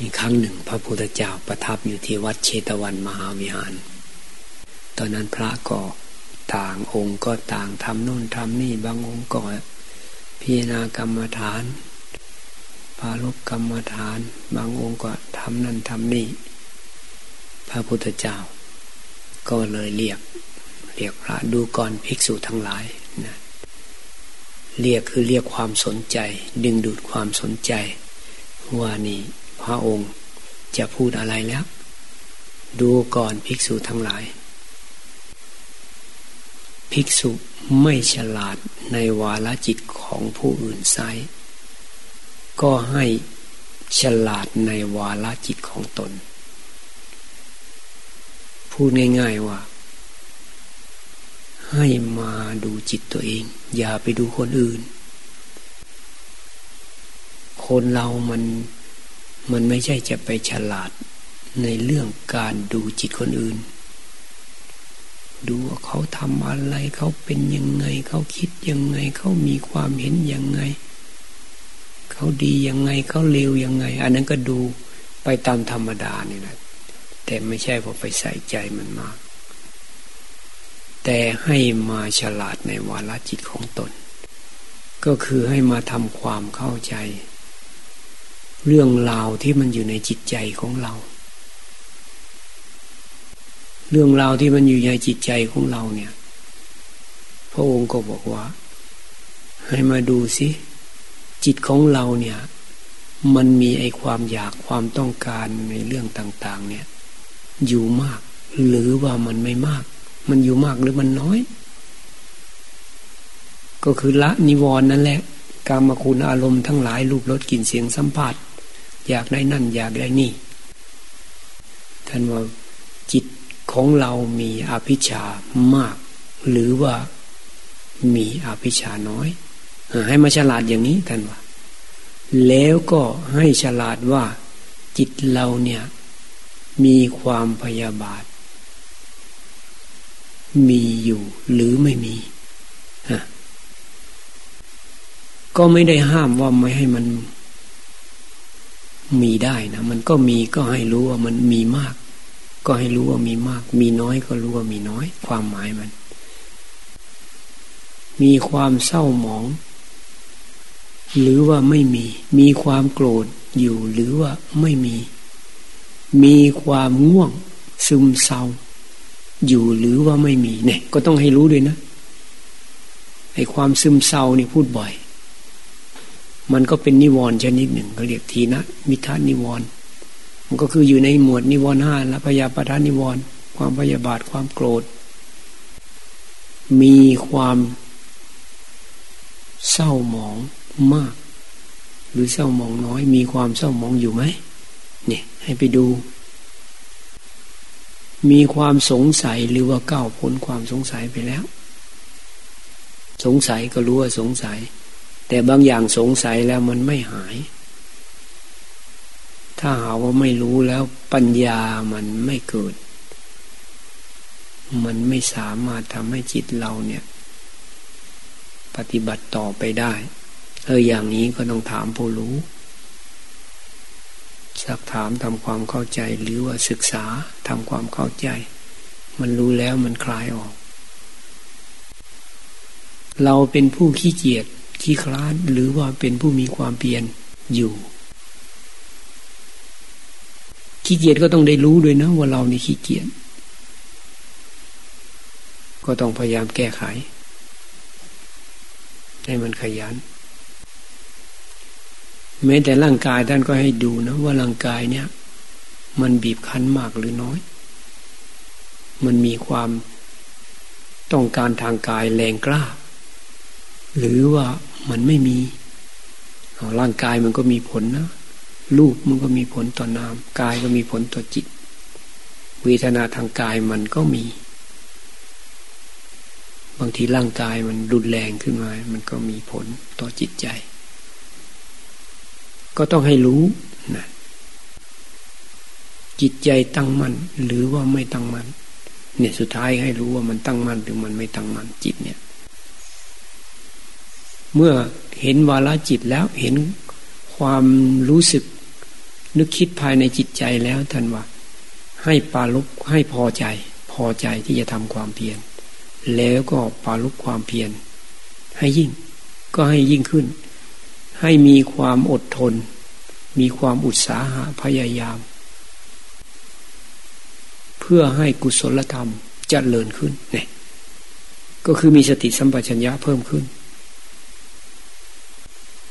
อีกครั้งหนึ่งพระพุทธเจ้าประทับอยู่ที่วัดเชตวันมหาวิหาร ตอนนั้นพระก็ต่างองค์ก็ต่างทำโน่นทำนี่บางองค์ก็พิจารณากรรมฐานปาลบกรรมฐาน บางองค์ก็ทำนั่นทำนี่ พระพุทธเจ้า ก็เลยเรียก เรียกพระดูก่อนภิกษุทั้งหลายนะเรียกคือเรียกความสนใจ ดึงดูดความสนใจว่านี่ พระองค์จะพูดอะไรแล้ว ดูก่อนภิกษุทั้งหลาย ภิกษุไม่ฉลาดในวาลจิตของผู้อื่นไซก็ให้ฉลาดในวาลจิตของตน พูดง่าย ๆว่า ให้มาดูจิตตัวเอง อย่าไปดูคนอื่น คนเรามัน มันไม่ใช่จะไปฉลาดในเรื่องการดูจิตคนอื่น ดูว่าเขาทำอะไรเขาเป็นยังไง เขาคิดยังไง เขามีความเห็นยังไง เขาดียังไง เขาเลวยังไง อันนั้นก็ดูไปตามธรรมดานี่แหละแต่ไม่ใช่พอไปใส่ใจมันมาก แต่ให้มาฉลาดในวาลจิตของตน ก็คือให้มาทำความเข้าใจ เรื่องราวที่มันอยู่ในจิตใจของเรา เรื่องราวที่มันอยู่ในจิตใจของเราเนี่ย พระองค์ก็บอกว่า ให้มาดูสิจิตของเราเนี่ย มันมีไอความอยากความต้องการในเรื่องต่าง ๆ เนี่ย อยู่มาก หรือว่ามันไม่มาก มันอยู่มากหรือมันน้อย ก็คือละนิวรณ์นั่นแหละกามคุณอารมณ์ทั้งหลายรูปรสกลิ่นเสียงสัมผัส อยากได้นั่น อยากได้นี่ ท่านว่าจิตของเรามีอภิชามาก หรือว่ามีอภิชาน้อย ให้มาฉลาดอย่างนี้ท่านว่า แล้วก็ให้ฉลาดว่าจิตเราเนี่ยมีความพยาบาท มีอยู่หรือไม่มีก็ไม่ได้ห้ามว่าไม่ให้มัน มีได้นะมันก็มีก็ให้รู้ว่ามันมีมาก ก็ให้รู้ว่ามีมาก มีน้อยก็รู้ว่ามีน้อย ความหมายมัน มีความเศร้าหมอง หรือว่าไม่มี มีความโกรธอยู่หรือว่าไม่มี มีความง่วง ซึมเศร้า อยู่หรือว่าไม่มีเนี่ย ก็ต้องให้รู้ด้วยนะไอ้ความซึมเศร้านี่พูดบ่อย มันก็เป็นนิวรณ์ชนิดหนึ่งเขาเรียกทีนะมิทานิวรณ์มันก็คืออยู่ในหมวดนิวรณ์ห้าและพยาปทานิวรณ์ความพยาบาทความโกรธ มีความเศร้าหมองมาก หรือเศร้าหมองน้อย มีความเศร้าหมองอยู่ไหมเนี่ยให้ไปดู มีความสงสัยหรือว่าก้าวพ้นความสงสัยไปแล้ว สงสัยก็รู้ว่าสงสัย แต่บางอย่างสงสัยแล้วมันไม่หาย ถ้าหาว่าไม่รู้แล้วปัญญามันไม่เกิด มันไม่สามารถทำให้จิตเราเนี่ย ปฏิบัติต่อไปได้เอออย่างนี้ก็ต้องถามผู้รู้ สักถามทำความเข้าใจหรือว่าศึกษาทำความเข้าใจ มันรู้แล้วมันคลายออก เราเป็นผู้ขี้เกียจ ขี้คลานหรือว่าเป็นผู้มีความเพียรอยู่ ขี้เกียจก็ต้องได้รู้ด้วยนะว่าเรานี่ขี้เกียจก็ต้องพยายามแก้ไข ให้มันขยันแม้แต่ร่างกายท่านก็ให้ดูนะ ว่าร่างกายเนี่ย มันบีบคั้นมากหรือน้อย มันมีความต้องการทางกายแรงกล้า หรือว่ามันไม่มีร่างกายมันก็มีผลนะรูปมันก็มีผลต่อนามกายก็มีผลต่อจิต เวทนาทางกายมันก็มี บางทีร่างกายมันรุนแรงขึ้นมา มันก็มีผลต่อจิตใจ ก็ต้องให้รู้นะจิตใจตั้งมั่นหรือว่าไม่ตั้งมั่นเนี่ยสุดท้ายให้รู้ว่ามันตั้งมั่นหรือมันไม่ตั้งมั่นจิตเนี่ย เมื่อเห็นวาลจิตแล้วเห็นความรู้สึกนึกคิดภายในจิตใจแล้วท่านว่า ให้ปาลุกให้พอใจ พอใจที่จะทำความเพียรแล้วก็ปาลุกความเพียรให้ยิ่ง ก็ให้ยิ่งขึ้น ให้มีความอดทน มีความอุตสาหะพยายาม เพื่อให้กุศลธรรมจเจริญขึ้นเนี่ยก็คือมีสติสัมปชัญญะเพิ่มขึ้น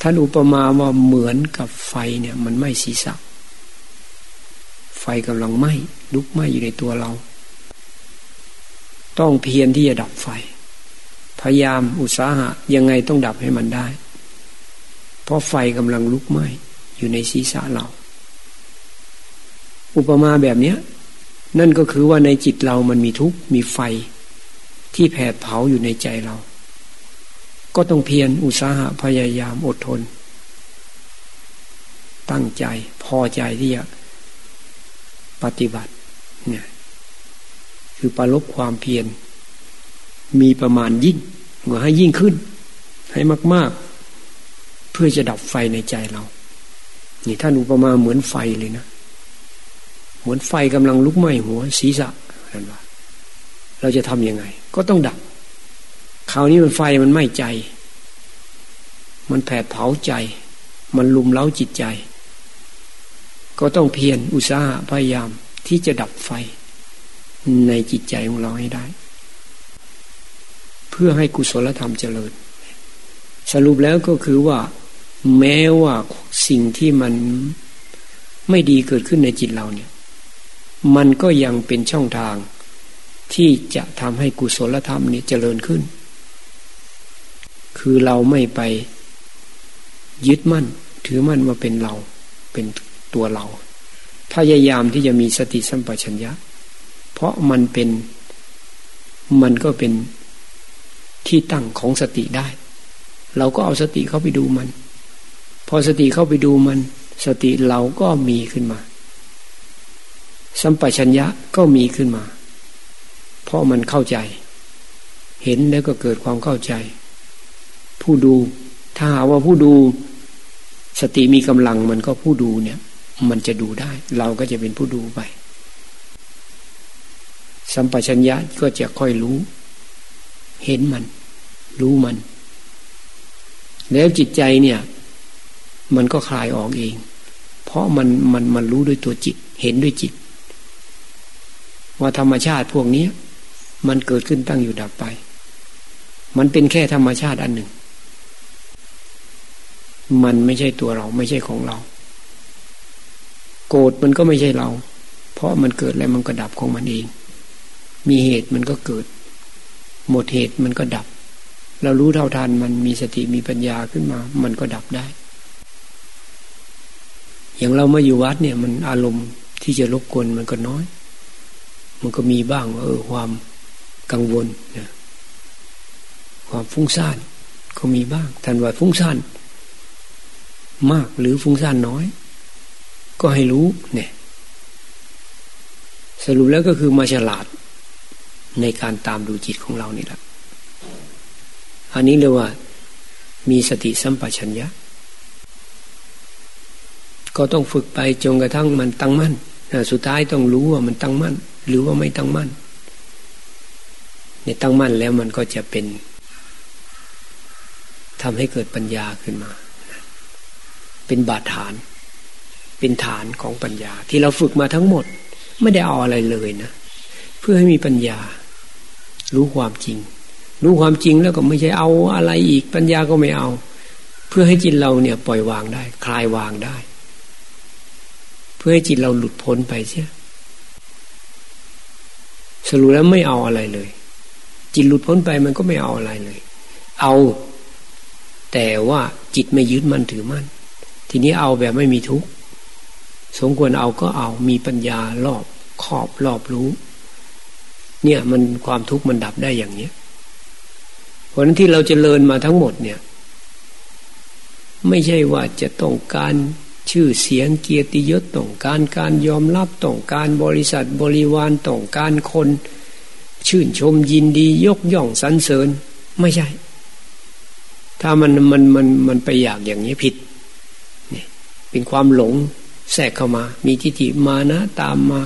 ท่านอุปมาว่าเหมือนกับไฟเนี่ย มันไหม้ศีรษะ ไฟกำลังไหม้ลุกไหม้อยู่ในตัวเรา ต้องเพียรที่จะดับไฟ พยายามอุตสาหะ ยังไงต้องดับให้มันได้ เพราะไฟกำลังลุกไหม้อยู่ในศีรษะเรา อุปมาแบบนี้นั่นก็คือว่าในจิตเรามันมีทุกข์มีไฟที่แผดเผาอยู่ในใจเรา ก็ต้องเพียรอุตสาหะพยายามอดทน ตั้งใจพอใจที่จะปฏิบัติเนี่ยคือประลบความเพียรมีประมาณยิ่งหัวให้ยิ่งขึ้น ให้มาก ๆ เพื่อจะดับไฟในใจเรา นี่ท่านอุปมาเหมือนไฟเลยนะ เหมือนไฟกำลังลุกไหม้หัวศีรษะเห็นปะเราจะทำยังไง ก็ต้องดับ คราวนี้มันไฟมันไหม้ใจ มันแผดเผาใจ มันลุมเล้าจิตใจ ก็ต้องเพียรอุตสาหะพยายามที่จะดับไฟ ในจิตใจของเราให้ได้ เพื่อให้กุศลธรรมเจริญ สรุปแล้วก็คือว่า แม้ว่าสิ่งที่มันไม่ดีเกิดขึ้นในจิตเราเนี่ย มันก็ยังเป็นช่องทางที่จะทำให้กุศลธรรมนี้เจริญขึ้น คือเราไม่ไปยึดมั่น ถือมั่นว่าเป็นเราเป็นตัวเรา พยายามที่จะมีสติสัมปชัญญะ เพราะมันเป็นมันก็เป็นที่ตั้งของสติได้ เราก็เอาสติเข้าไปดูมัน พอสติเข้าไปดูมัน สติเราก็มีขึ้นมา สัมปชัญญะก็มีขึ้นมา เพราะมันเข้าใจ เห็นแล้วก็เกิดความเข้าใจ ผู้ดู ถ้าหาว่าผู้ดูสติมีกำลังมันก็ผู้ดูเนี่ย มันจะดูได้ เราก็จะเป็นผู้ดูไป สัมปชัญญะก็จะค่อยรู้ เห็นมัน รู้มัน แล้วจิตใจเนี่ย มันก็คลายออกเอง เพราะมันมันมันรู้ด้วยตัวจิต เห็นด้วยจิต ว่าธรรมชาติพวกนี้มันเกิดขึ้นตั้งอยู่ดับไป มันเป็นแค่ธรรมชาติอันหนึ่ง มันไม่ใช่ตัวเราไม่ใช่ของเรา โกรธมันก็ไม่ใช่เรา เพราะมันเกิดแล้วมันก็ดับของมันเอง มีเหตุมันก็เกิด หมดเหตุมันก็ดับ เรารู้เท่าทันมันมีสติมีปัญญาขึ้นมา มันก็ดับได้ อย่างเรามาอยู่วัดเนี่ย มันอารมณ์ที่จะรบกวนมันก็น้อย มันก็มีบ้างเออความกังวลนะความฟุ้งซ่านก็มีบ้างท่านว่าฟุ้งซ่าน มากหรือฟุ้งซ่านน้อย ก็ให้รู้เนี่ย สรุปแล้วก็คือมาฉลาดในการตามดูจิตของเรานี่แหละอันนี้เรียกว่ามีสติสัมปชัญญะ ก็ต้องฝึกไปจนกระทั่งมันตั้งมั่นสุดท้ายต้องรู้ว่ามันตั้งมั่น หรือว่าไม่ตั้งมั่นเนี่ยตั้งมั่นแล้วมันก็จะเป็นทำให้เกิดปัญญาขึ้นมา เป็นบาดฐาน เป็นฐานของปัญญา ที่เราฝึกมาทั้งหมด ไม่ได้เอาอะไรเลยนะ เพื่อให้มีปัญญา รู้ความจริง รู้ความจริงแล้วก็ไม่ใช่เอาอะไรอีกปัญญาก็ไม่เอา เพื่อให้จิตเราเนี่ยปล่อยวางได้ คลายวางได้ เพื่อให้จิตเราหลุดพ้นไปเสียสรุปแล้วไม่เอาอะไรเลย จิตหลุดพ้นไปมันก็ไม่เอาอะไรเลย เอา แต่ว่าจิตไม่ยึดมั่นถือมั่น ทีนี้เอาแบบไม่มีทุกข์สมควรเอาก็เอามีปัญญารอบขอบรอบรู้ เนี่ยมันความทุกข์มันดับได้อย่างเนี้ยเพราะนั้นที่เราจเจริญมาทั้งหมดเนี่ย ไม่ใช่ว่าจะต้องการชื่อเสียงเกียรติยศต้องการการยอมรับต้องการบริษัทบริวารต้องการคน ชื่นชมยินดียกย่องสรรเสริญ ไม่ใช่ ถ้ามันมันมันมันไปอยากอย่างนี้ผิด เป็นความหลงแทรกเข้ามา มีทิฏฐิมานะตามมา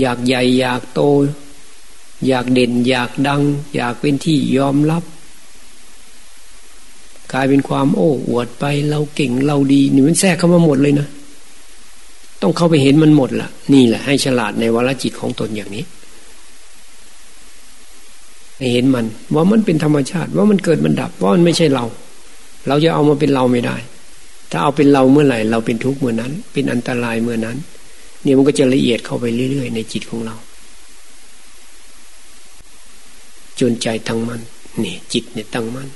อยากใหญ่อยากโต อยากเด่น อยากดัง อยากเป็นที่ยอมรับ กลายเป็นความโอ้อวดไป เราเก่งเราดีนี่มันแทรกเข้ามาหมดเลยนะ ต้องเข้าไปเห็นมันหมดละนี่แหละ ให้ฉลาดในวรจิตของตนอย่างนี้ให้เห็นมัน ว่ามันเป็นธรรมชาติ ว่ามันเกิดมันดับ ว่ามันไม่ใช่เรา เราจะเอามาเป็นเราไม่ได้ ถ้าเอาเป็นเราเมื่อไหร่ เราเป็นทุกข์เมื่อนั้น เป็นอันตรายเมื่อนั้น เนี่ยมันก็จะละเอียดเข้าไปเรื่อย ๆ ในจิตของเรา จนใจตั้งมัน่นนี่จิตเนี่ยตั้งมัน่น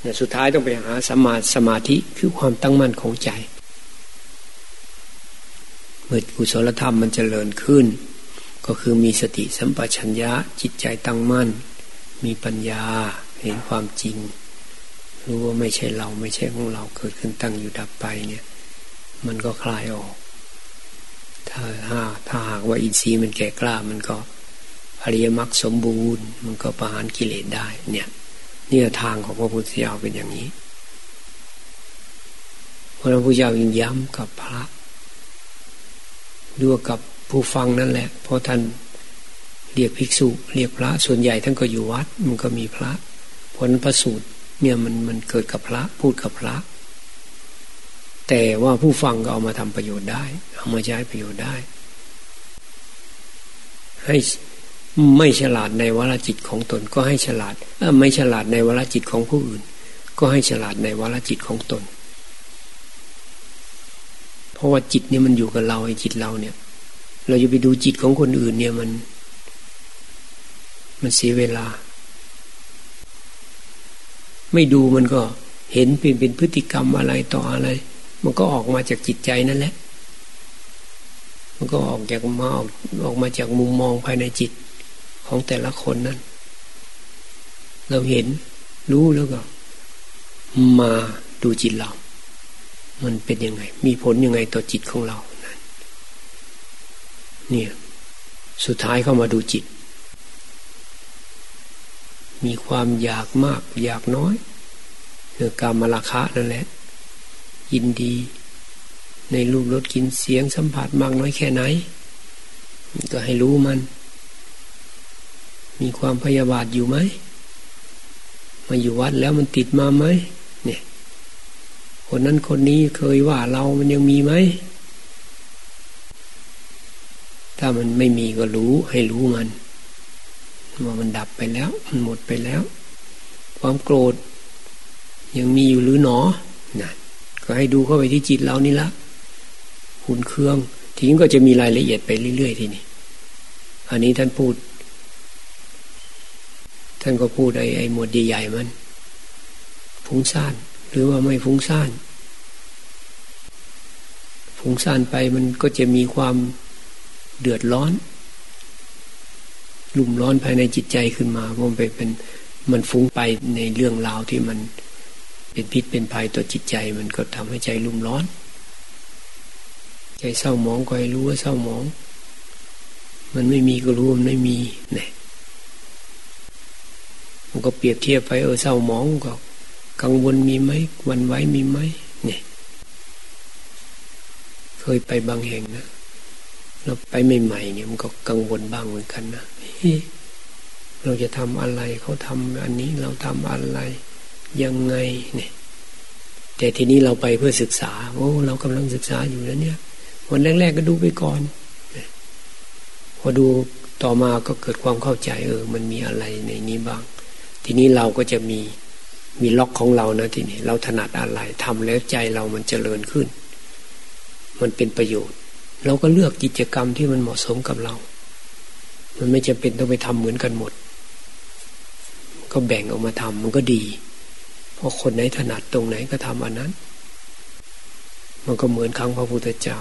เนี่ยสุดท้ายต้องไปหาสมาสมาธิคือความตั้งมั่นของใจ เมื่อกุศลธรรมมันจเจริญขึ้น ก็คือมีสติสัมปชัญญะจิตใจตั้งมั่น มีปัญญาเห็นความจริง รู้ว่าไม่ใช่เราไม่ใช่ของเราเกิดขึ้นตั้งอยู่ดับไปเนี่ย มันก็คลายออก ถ้าถ้าถ้าหากว่าอินทรีย์มันแก่กล้า มันก็อริยมรรคสมบูรณ์ มันก็ประหารกิเลสได้ เนี่ยนี่ทางของพระพุทธเจ้าเป็นอย่างนี้พระพุทธเจ้ายิงย้ำกับพระดูกับผู้ฟังนั่นแหละ เพราะท่านเรียกภิกษุ เรียกพระส่วนใหญ่ท่านก็อยู่วัด มันก็มีพระผลพระสูตร เนี่ยมันมันเกิดกับพระพูดกับพระ แต่ว่าผู้ฟังก็เอามาทำประโยชน์ได้ เอามาใช้ประโยชน์ได้ ให้ไม่ฉลาดในวรจิตของตนก็ให้ฉลาดไม่ฉลาดในวรจิตของผู้อื่น ก็ให้ฉลาดในวรจิตของตน เพราะว่าจิตเนี่ยมันอยู่กับเราไอ้จิตเราเนี่ย เราจะไปดูจิตของคนอื่นเนี่ยมัน มันเสียเวลา ไม่ดูมันก็เห็นเป็นเป็นพฤติกรรมอะไรต่ออะไร มันก็ออกมาจากจิตใจนั่นแหละ มันก็ออกจากมาออกออกมาจากมุมมองภายในจิตของแต่ละคนนั้น เราเห็นรู้แล้วก็ มาดูจิตเรา มันเป็นยังไง มีผลยังไงต่อจิตของเรานเนี่ย สุดท้ายเข้ามาดูจิต มีความอยากมากอยากน้อยเรื่องการมาราคะนั่นแหละ ยินดี ในรูปรสกินเสียงสัมผัสมากน้อยแค่ไหน ก็ให้รู้มัน มีความพยาบาทอยู่ไหม มาอยู่วัดแล้วมันติดมาไหมเนี่ยคนนั้นคนนี้เคยว่าเรามันยังมีไหม ถ้ามันไม่มีก็รู้ให้รู้มัน ว่ามันดับไปแล้ว มันหมดไปแล้ว ความโกรธ ยังมีอยู่หรือหนอนั่นก็ให้ดูเข้าไปที่จิตเรานี่ละหุ่นเครื่องทีนี้ก็จะมีรายละเอียดไปเรื่อยๆทีนี้อันนี้ท่านพูด ท่านก็พูดไอ้ไอ้หมวดใหญ่ๆมัน ฟุ้งซ่าน หรือว่าไม่ฟุ้งซ่าน ฟุ้งซ่านไปมันก็จะมีความเดือดร้อน ลุ่มร้อนภายในจิตใจขึ้นมาเพราะมันไปเป็นมันฟุ้งไปในเรื่องราวที่มันเป็นพิษเป็นภัยต่อจิตใจ มันก็ทำให้ใจลุ่มร้อน ใจเศร้าหมองก็ให้รู้ว่าเศร้าหมอง มันไม่มีก็รู้มันไม่มีเนี่ยมันก็เปรียบเทียบไปเออเศร้าหมองก็กังวลมีไหมวันไว้มีไหมเนี่ย เคยไปบางแห่งนะ เราไปใหม่ๆเนี่ยมันก็กังวลบ้างเหมือนกันนะเราจะทำอะไรเขาทำอันนี้เราทำอะไรยังไงเนี่ย แต่ทีนี้เราไปเพื่อศึกษาโอ้เรากำลังศึกษาอยู่แล้วเนี่ย วันแรก ๆ ก็ดูไปก่อนพอดูต่อมาก็เกิดความเข้าใจเออ มันมีอะไรในนี้บ้าง ทีนี้เราก็จะมีมีล็อกของเรานะทีนี้ เราถนัดอะไรทำแล้วใจเรามันเจริญขึ้น มันเป็นประโยชน์ เราก็เลือกกิจกรรมที่มันเหมาะสมกับเรา มันไม่จำเป็นต้องไปทำเหมือนกันหมด ก็แบ่งออกมาทำมันก็ดี เพราะคนไหนถนัดตรงไหนก็ทำอันนั้น มันก็เหมือนครั้งพระพุทธเจ้า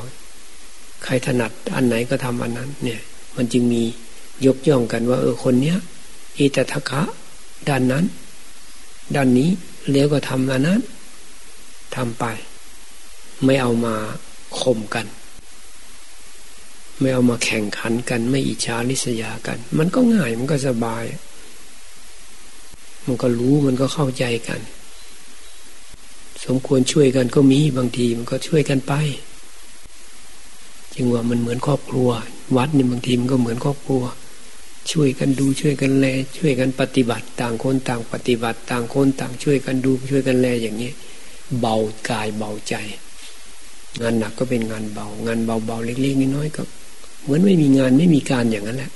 ใครถนัดอันไหนก็ทำอันนั้น เนี่ย มันจึงมียกย่องกันว่า เออคนเนี้ยอิตถคะด้านนั้น ด้านนี้แล้วก็ทำอันนั้นทำไป ไม่เอามาข่มกัน ไม่เอามาแข่งขันกัน ไม่อิจฉาริษยากัน มันก็ง่ายมันก็สบาย มันก็รู้มันก็เข้าใจกัน สมควรช่วยกันก็มีบางทีมันก็ช่วยกันไปจึงว่ามันเหมือนครอบครัว วัดนี่บางทีมันก็เหมือนครอบครัว ช่วยกันดูช่วยกันแล ช่วยกันปฏิบัติ ต่างคนต่างปฏิบัติ ต่างคนต่างช่วยกันดูช่วยกันแลอย่างนี้ เบากายเบาใจงานหนักก็เป็นงานเบา งานเบาๆเล็กๆน้อยๆก็ เหมือนไม่มีงานไม่มีการอย่างนั้นแหละ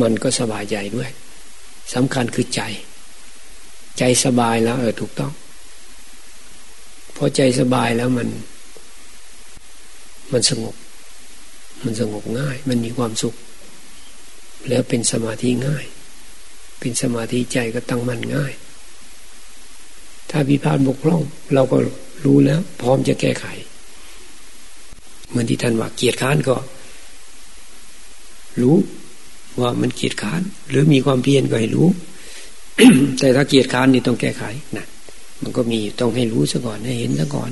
มันก็สบายใจด้วยสำคัญคือใจ ใจสบายแล้ว เออถูกต้องพอใจสบายแล้วมัน มันสงบ มันสงบง่าย มันมีความสุข แล้วเป็นสมาธิง่าย เป็นสมาธิใจก็ตั้งมั่นง่าย ถ้าพิพาทบกพร่อง เราก็รู้แล้ว พร้อมจะแก้ไข เหมือนที่ท่านว่าเกียรติค้านก็ รู้ว่ามันเกียรติค้าน หรือมีความเพียรก็ให้รู้ แต่ถ้าเกียรติค้านนี่ต้องแก้ไขนะมันก็มีต้องให้รู้ซะก่อนให้เห็นซะก่อน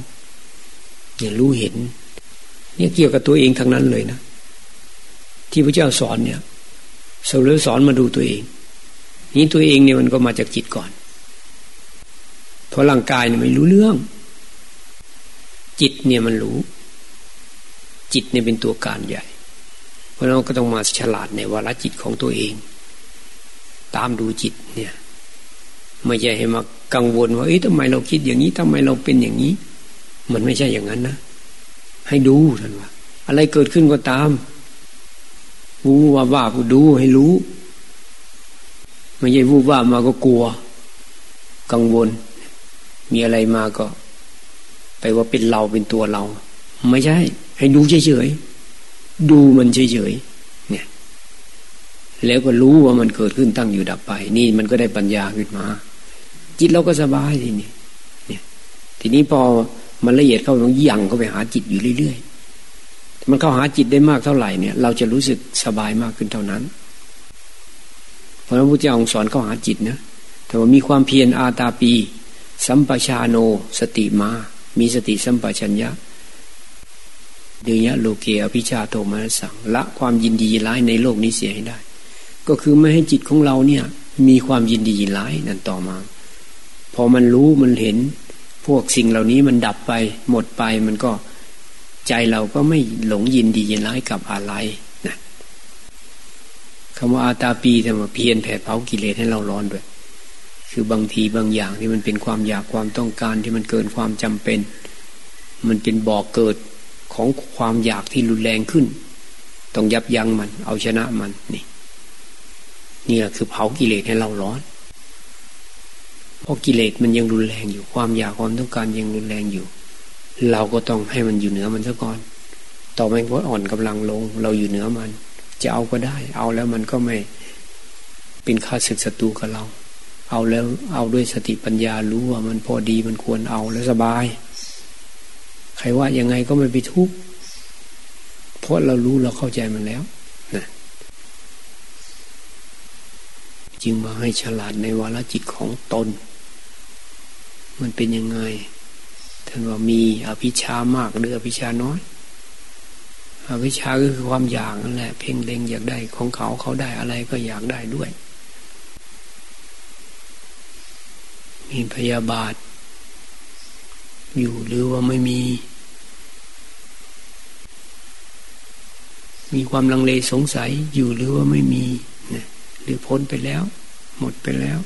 เนี่ยรู้เห็น เนี่ยเกี่ยวกับตัวเองทั้งนั้นเลยนะที่พระเจ้าสอนเนี่ยสอนสอนมาดูตัวเอง นี้ตัวเองเนี่ยมันก็มาจากจิตก่อนเพราะร่างกายเนี่ยไม่รู้เรื่อง จิตเนี่ยมันรู้ จิตเนี่ยเป็นตัวการใหญ่ เพราะเราก็ต้องมาฉลาดในวาระจิตของตัวเอง ตามดูจิตเนี่ย ไม่ใช่ให้มากังวลว่าเอ๊ะทำไมเราคิดอย่างนี้ทำไมเราเป็นอย่างนี้ มันไม่ใช่อย่างนั้นนะ ให้ดูท่านว่า อะไรเกิดขึ้นก็ตามวูว่าว่ากูดูให้รู้ ไม่ใช่วูว่ามาก็กลัว กังวล มีอะไรมาก็ ไปว่าเป็นเราเป็นตัวเรา ไม่ใช่ ให้ดูเฉยๆ ดูมันเฉยๆ เนี่ย แล้วก็รู้ว่ามันเกิดขึ้นตั้งอยู่ดับไป นี่มันก็ได้ปัญญาขึ้นมา จิตเราก็สบายทีนี้เนี่ย ทีนี้พอมันละเอียดเข้าต้องยั่งเข้าไปหาจิตอยู่เรื่อยๆ มันเข้าหาจิตได้มากเท่าไหร่เนี่ย เราจะรู้สึกสบายมากขึ้นเท่านั้น เพราะพระพุทธเจ้าสอนเข้าหาจิตนะ แต่ว่ามีความเพียรอาตาปี สัมปชาโน สติมา มีสติสัมปชัญญะ เดียะโลเกอภิชาโทมาสังละความยินดีร้ายในโลกนี้เสียให้ได้ ก็คือไม่ให้จิตของเราเนี่ย มีความยินดีร้ายนั่นต่อมา พอมันรู้มันเห็น พวกสิ่งเหล่านี้มันดับไป หมดไปมันก็ใจเราก็ไม่หลงยินดียินร้ายกับอะไรนะคำว่าอาตาปีแต่ว่าเพียนแผดเผากิเลสให้เราร้อนด้วย คือบางทีบางอย่างที่มันเป็นความอยากความต้องการที่มันเกินความจำเป็น มันเป็นบ่อกเกิด ของความอยากที่รุนแรงขึ้น ต้องยับยั้งมัน เอาชนะมันนี่นี่แหละคือเผากิเลสให้เราร้อน เพราะกิเลสมันยังรุนแรงอยู่ ความอยากความต้องการยังรุนแรงอยู่ เราก็ต้องให้มันอยู่เหนือมันซะก่อน ต่อไปก็อ่อนกำลังลง เราอยู่เหนือมัน จะเอาก็ได้ เอาแล้วมันก็ไม่เป็นข้าศึกศัตรูกับเรา เอาแล้วเอาด้วยสติปัญญารู้ว่ามันพอดีมันควรเอาแล้วสบาย ใครว่ายังไงก็ไม่ไปทุกข์เพราะเรารู้เราเข้าใจมันแล้วนะจึงมาให้ฉลาดในวาระจิตของตน มันเป็นยังไงท่านว่ามีอภิชามากหรืออภิชาน้อย อภิชาก็คือความอยากนั่นแหละ เพ่งเล็งอยากได้ของเขาเขาได้อะไรก็อยากได้ด้วย มีพยาบาท อยู่หรือว่าไม่มี มีความลังเลสงสัยอยู่หรือว่าไม่มีนะหรือพ้นไปแล้ว หมดไปแล้ว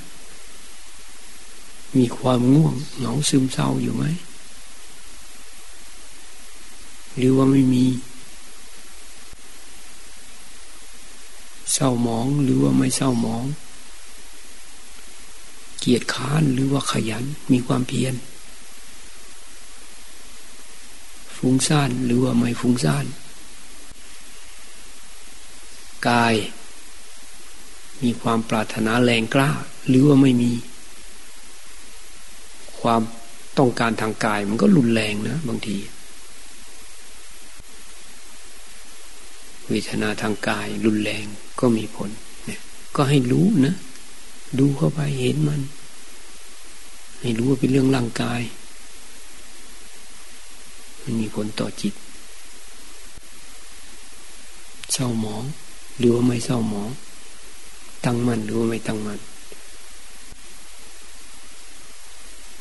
มีความง่วงเหงาซึมเศร้าอยู่ไหมหรือว่าไม่มี เศร้าหมองหรือว่าไม่เศร้าหมอง เกียจค้านหรือว่าขยันมีความเพียร ฟุ้งซ่านหรือว่าไม่ฟุ้งซ่าน กาย มีความปรารถนาแรงกล้า หรือว่าไม่มี ความต้องการทางกายมันก็รุนแรงนะบางที เวทนาทางกายรุนแรงก็มีผลเนี่ยก็ให้รู้นะ ดูเข้าไปเห็นมัน ให้รู้ว่าเป็นเรื่องร่างกาย มันมีผลต่อจิต เศร้าหมอง หรือว่าไม่เศร้าหมอง ตั้งมั่นหรือว่าไม่ตั้งมั่น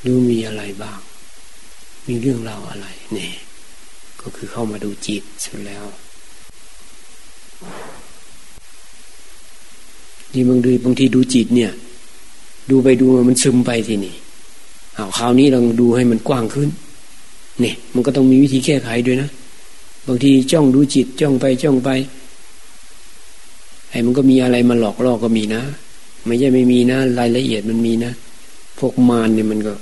ดูมีอะไรบ้าง มีเรื่องราวอะไรเนี่ยก็คือเข้ามาดูจิตสุดแล้วนี่บางทีบางทีดูจิตเนี่ย ดูไปดูมันซึมไปทีนี่เอาคราวนี้ลองดูให้มันกว้างขึ้น เนี่ย มันก็ต้องมีวิธีแก้ไขด้วยนะ บางทีจ้องดูจิตจ้องไปจ้องไปไอ้มันก็มีอะไรมาหลอกล่อก็มีนะ ไม่ใช่ไม่มีนะ รายละเอียดมันมีนะ พวกมารเนี่ยมันก็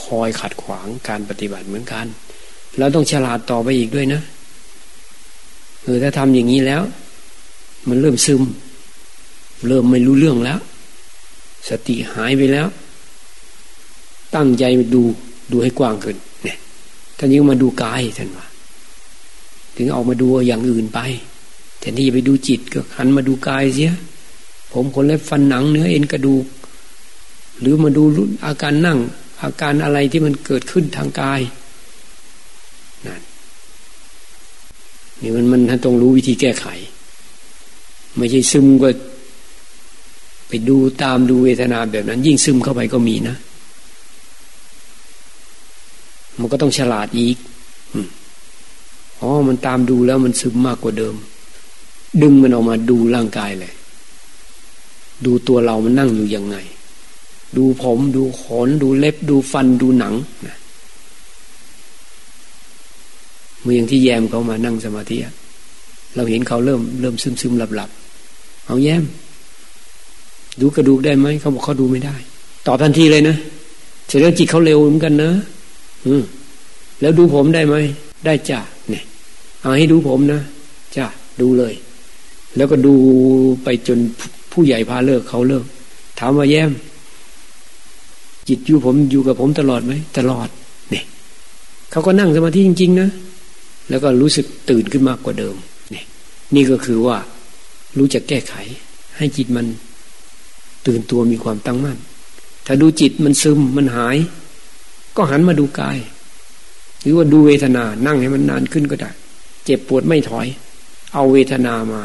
คอยขัดขวางการปฏิบัติเหมือนกันแล้วต้องฉลาดต่อไปอีกด้วยนะเออถ้าทำอย่างนี้แล้ว มันเริ่มซึม เริ่มไม่รู้เรื่องแล้ว สติหายไปแล้ว ตั้งใจดูดูให้กว้างขึ้นเนี่ย ท่านยิ่งมาดูกายท่านว่าถึงออกมาดูอย่างอื่นไปแต่นี่ไปดูจิตก็หันมาดูกายเสีย ผมขนเล็บฟันหนังเนื้อเอ็นกระดูก หรือมาดูอาการนั่ง อาการอะไรที่มันเกิดขึ้นทางกายนั่นนี่มันมันต้องรู้วิธีแก้ไข ไม่ใช่ซึมก็ไปดูตามดูเวทนาแบบนั้น ยิ่งซึมเข้าไปก็มีนะ มันก็ต้องฉลาดอีกอ๋อมันตามดูแล้วมันซึมมากกว่าเดิม ดึงมันออกมาดูร่างกายเลย ดูตัวเรามันนั่งอยู่ยังไง ดูผมดูขนดูเล็บดูฟันดูหนังนะเมื่ออย่างที่แยมเขามานั่งสมาธิเราเห็นเขาเริ่มเริ่มซึมซึมหลับหลับเอาแยม ดูกระดูกได้ไหมเขาบอกเขาดูไม่ได้ ตอบทันทีเลยนะเสร็จแล้วจิตเขาเร็วเหมือนกันนะ อืมแล้วดูผมได้ไหมได้จ้ะเนี่ยเอาให้ดูผมนะจ้ะดูเลย แล้วก็ดูไปจนผู้ใหญ่พาเลิกเขาเลิก ถามว่าแย้ม จิตอยู่ผมอยู่กับผมตลอดไหมตลอดเนี่ยเขาก็นั่งสมาธิจริง ๆ นะแล้วก็รู้สึกตื่นขึ้นมากกว่าเดิมเนี่ยนี่ก็คือว่ารู้จักแก้ไข ให้จิตมันตื่นตัวมีความตั้งมั่น ถ้าดูจิตมันซึมมันหาย ก็หันมาดูกาย หรือว่าดูเวทนา นั่งให้มันนานขึ้นก็ได้ เจ็บปวดไม่ถอย เอาเวทนามา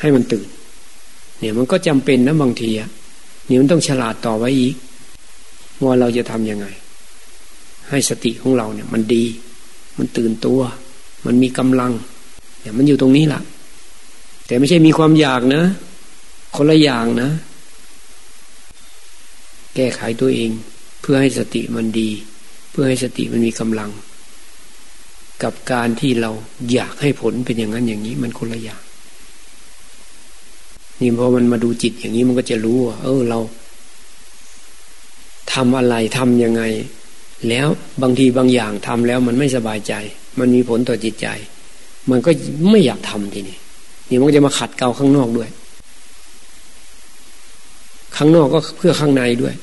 ให้มันตื่น เนี่ยมันก็จำเป็นนะบางทีอะเนี่ยมันต้องฉลาดต่อไว้อีก ว่าเราจะทํำยังไง ให้สติของเราเนี่ย มันดี มันตื่นตัว มันมีกำลัง เนี่ยมันอยู่ตรงนี้แหละแต่ไม่ใช่มีความอยากนะคนละอย่างนะ แก้ไขตัวเอง พื่อให้สติมันดี เพื่อให้สติมันมีกำลัง กับการที่เราอยากให้ผลเป็นอย่างนั้นอย่างนี้มันคนละอย่างนี่พอมันมาดูจิตอย่างนี้มันก็จะรู้ว่าเออเราทำอะไรทำยังไง แล้วบางทีบางอย่างทำแล้วมันไม่สบายใจ มันมีผลต่อจิตใจ มันก็ไม่อยากทำทีนี้นี่มันก็จะมาขัดเกลาข้างนอกด้วย ข้างนอกก็เพื่อข้างในด้วย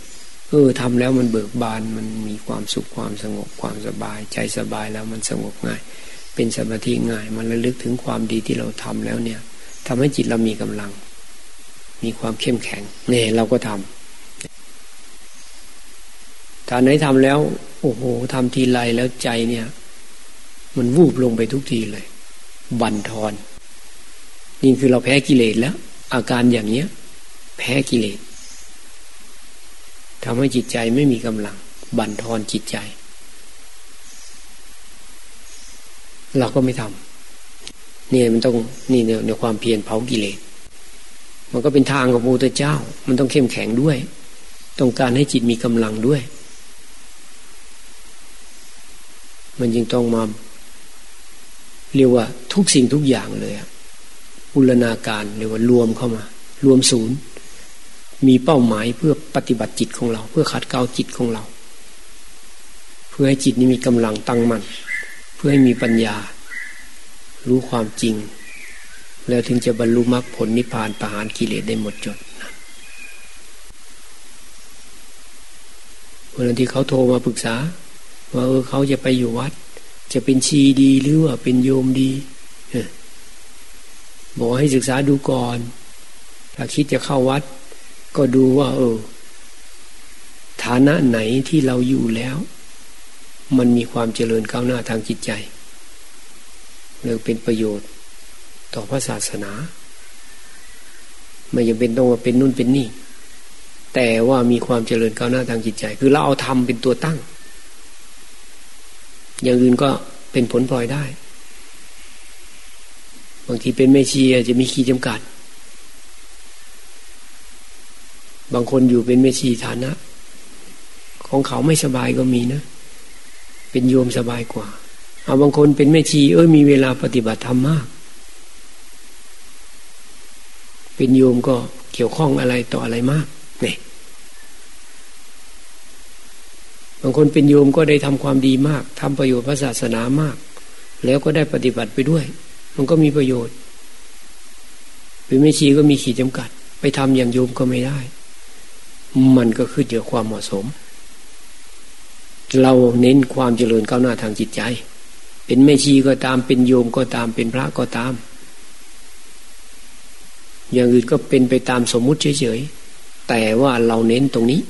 เออทำแล้วมันเบิกบานมันมีความสุขความสงบความสบาย ใจสบายแล้วมันสงบง่าย เป็นสมาธิง่าย มันระลึกถึงความดีที่เราทำแล้วเนี่ยทำให้จิตเรามีกำลัง มีความเข้มแข็งเนี่ยเราก็ทำถ้าไหนทำแล้ว โอ้โหทำทีไรแล้วใจเนี่ย มันวูบลงไปทุกทีเลย บันทอนนี่คือเราแพ้กิเลสแล้ว อาการอย่างเนี้ย แพ้กิเลส ทำให้จิตใจไม่มีกำลัง บันทอนจิตใจ เราก็ไม่ทำนี่มันต้องนี่เนี่ยในความเพียรเผากิเลสมันก็เป็นทางของพระพุทธเจ้า มันต้องเข้มแข็งด้วย ต้องการให้จิตมีกำลังด้วย มันจึงต้องมาเรียกว่าทุกสิ่งทุกอย่างเลยอุลนาการเรียกว่ารวมเข้ามา รวมศูนย์ มีเป้าหมายเพื่อปฏิบัติจิตของเรา เพื่อขัดเกลาจิตของเรา เพื่อให้จิตนี้มีกำลังตั้งมัน่นเพื่อให้มีปัญญา รู้ความจริง แล้วถึงจะบรรลุมรรคผลนิพพานประหารกิเลสได้หมดจดนะวันที่เขาโทรมาปรึกษา ว่าเออเขาจะไปอยู่วัด จะเป็นชีดีหรือว่าเป็นโยมดีบอกให้ศึกษาดูก่อน ถ้าคิดจะเข้าวัด ก็ดูว่าเออฐานะไหนที่เราอยู่แล้ว มันมีความเจริญก้าวหน้าทางจิตใจเลยเป็นประโยชน์ต่อพระศาสนา ไม่จำเป็นต้องมาเป็นนู่นเป็นนี่ แต่ว่ามีความเจริญก้าวหน้าทางจิตใจ คือเราเอาธรรมเป็นตัวตั้ง อย่างอื่นก็เป็นผลพลอยได้ บางทีเป็นแม่ชีจะมีขีดจำกัด บางคนอยู่เป็นแม่ชีฐานะ ของเขาไม่สบายก็มีนะ เป็นโยมสบายกว่า เอาบางคนเป็นแม่ชีเออมีเวลาปฏิบัติธรรมมาก เป็นโยมก็เกี่ยวข้องอะไรต่ออะไรมากเนี่ยบางคนเป็นโยมก็ได้ทำความดีมากทำประโยชน์พระศาสนามาก แล้วก็ได้ปฏิบัติไปด้วย มันก็มีประโยชน์เป็นแม่ชีก็มีขีดจำกัด ไปทำอย่างโยมก็ไม่ได้ มันก็ขึ้นอยู่ความเหมาะสม เราเน้นความเจริญก้าวหน้าทางจิตใจ เป็นแม่ชีก็ตามเป็นโยมก็ตามเป็นพระก็ตาม อย่างอื่นก็เป็นไปตามสมมุติเฉยๆแต่ว่าเราเน้นตรงนี้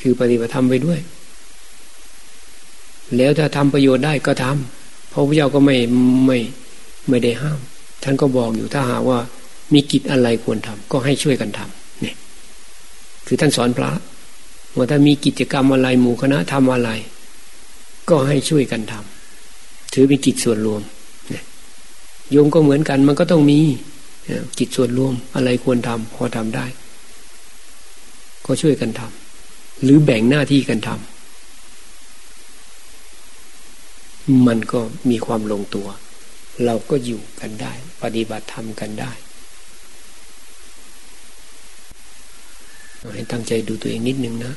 คือปฏิบัติธรรมไปด้วย แล้วถ้าทำประโยชน์ได้ก็ทำพระพุทธเจ้าก็ไม่ไม่ไม่ได้ห้าม ท่านก็บอกอยู่ถ้าหากว่ามีกิจอะไรควรทำก็ให้ช่วยกันทำ คือท่านสอนพระว่าถ้ามีกิจกรรมอะไรหมู่คณะทำอะไร ก็ให้ช่วยกันทำถือเป็นกิจส่วนรวมโยมก็เหมือนกัน มันก็ต้องมีกิจส่วนรวมอะไรควรทำพอทำได้ ก็ช่วยกันทำหรือแบ่งหน้าที่กันทำมันก็มีความลงตัว เราก็อยู่กันได้ ปฏิบัติธรรมกันได้ ให้ตั้งใจดูตัวเองนิดนึงนะ